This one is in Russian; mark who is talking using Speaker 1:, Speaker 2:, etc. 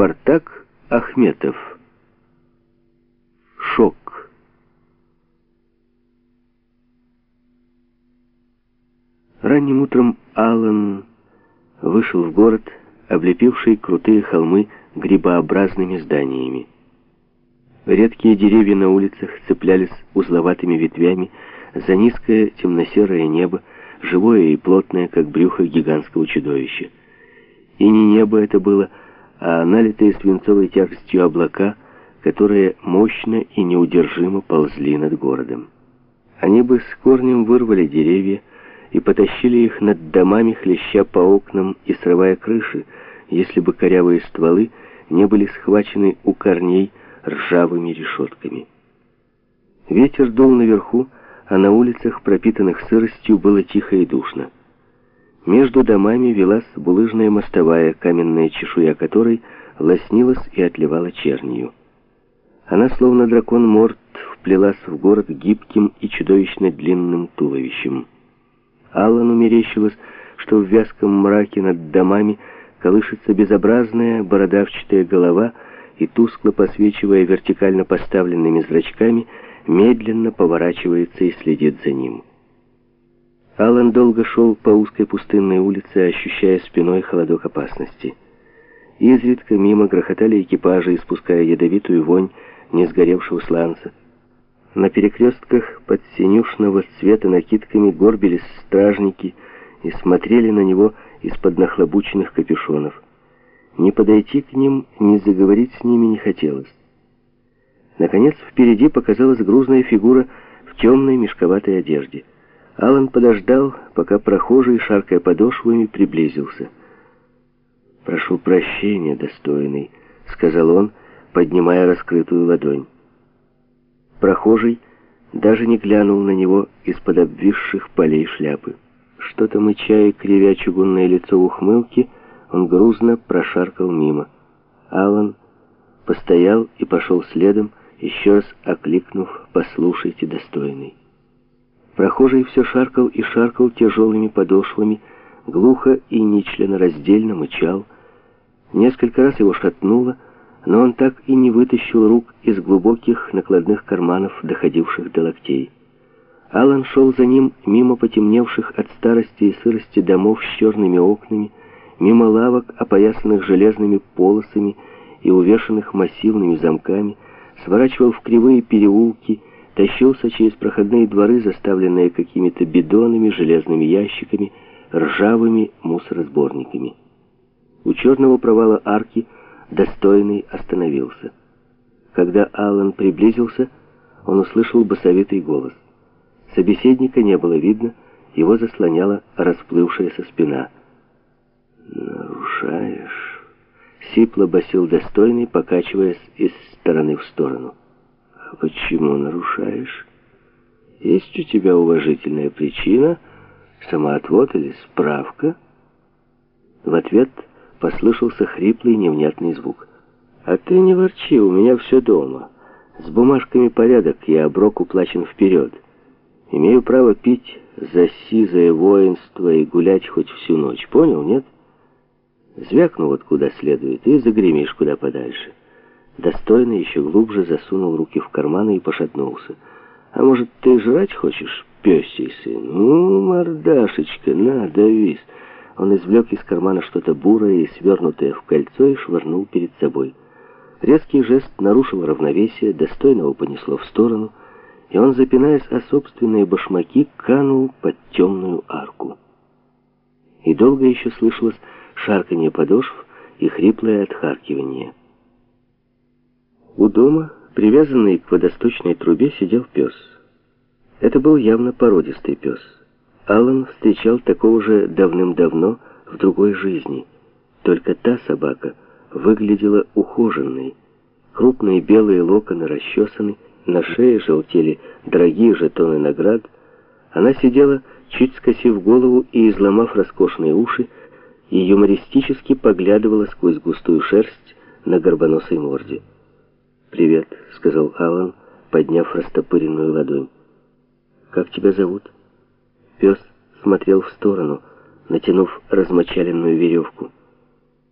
Speaker 1: Спартак Ахметов. Шок. Ранним утром Аллан вышел в город, облепивший крутые холмы грибообразными зданиями. Редкие деревья на улицах цеплялись узловатыми ветвями за низкое темно-серое небо, живое и плотное, как брюхо гигантского чудовища. И не небо это было, а налитые свинцовой тяжестью облака, которые мощно и неудержимо ползли над городом. Они бы с корнем вырвали деревья и потащили их над домами, хлеща по окнам и срывая крыши, если бы корявые стволы не были схвачены у корней ржавыми решетками. Ветер дул наверху, а на улицах, пропитанных сыростью, было тихо и душно. Между домами велась булыжная мостовая, каменная чешуя которой лоснилась и отливала чернью. Она, словно дракон Морт, вплелась в город гибким и чудовищно длинным туловищем. Аллану мерещилось, что в вязком мраке над домами колышется безобразная бородавчатая голова и, тускло посвечивая вертикально поставленными зрачками, медленно поворачивается и следит за ним. Алан долго шел по узкой пустынной улице, ощущая спиной холодок опасности. Изредка мимо грохотали экипажи, испуская ядовитую вонь несгоревшего сланца. На перекрестках под синюшного цвета накидками горбились стражники и смотрели на него из-под нахлобученных капюшонов. Ни подойти к ним, ни заговорить с ними не хотелось. Наконец, впереди показалась грузная фигура в темной мешковатой одежде. Алан подождал, пока прохожий, шаркая подошвами, приблизился. «Прошу прощения, достойный», — сказал он, поднимая раскрытую ладонь. Прохожий даже не глянул на него из-под обвисших полей шляпы. Что-то мыча и кривя чугунное лицо в ухмылке, он грузно прошаркал мимо. Алан постоял и пошел следом, еще раз окликнув «Послушайте, достойный». Прохожий все шаркал и шаркал тяжелыми подошвами, глухо и нечленораздельно мычал. Несколько раз его шатнуло, но он так и не вытащил рук из глубоких накладных карманов, доходивших до локтей. Алан шел за ним мимо потемневших от старости и сырости домов с черными окнами, мимо лавок, опоясанных железными полосами и увешанных массивными замками, сворачивал в кривые переулки, тащился через проходные дворы, заставленные какими-то бидонами, железными ящиками, ржавыми мусоросборниками. У черного провала арки достойный остановился. Когда Аллан приблизился, он услышал басовитый голос. Собеседника не было видно, его заслоняла расплывшаяся спина. «Нарушаешь?» — сипло басил достойный, покачиваясь из стороны в сторону. Почему нарушаешь? Есть у тебя уважительная причина, самоотвод или справка? В ответ послышался хриплый невнятный звук. А ты не ворчи, у меня все дома. С бумажками порядок, я оброк уплачен вперед. Имею право пить за сизое воинство и гулять хоть всю ночь. Понял, нет? Звякну вот куда следует и загремишь куда подальше. Достойно еще глубже засунул руки в карманы и пошатнулся. «А может, ты жрать хочешь, пёсий сын? Ну, мордашечка, на, давись!» Он извлек из кармана что-то бурое и свернутое в кольцо и швырнул перед собой. Резкий жест нарушил равновесие, достойного понесло в сторону, и он, запинаясь о собственные башмаки, канул под темную арку. И долго еще слышалось шарканье подошв и хриплое отхаркивание. У дома, привязанный к водосточной трубе, сидел пес. Это был явно породистый пес. Аллан встречал такого же давным-давно в другой жизни. Только та собака выглядела ухоженной. Крупные белые локоны расчесаны, на шее желтели дорогие жетоны наград. Она сидела, чуть скосив голову и изломав роскошные уши, и юмористически поглядывала сквозь густую шерсть на горбоносой морде. «Привет», — сказал Алан, подняв растопыренную ладонь. «Как тебя зовут?» Пес смотрел в сторону, натянув размочаленную веревку.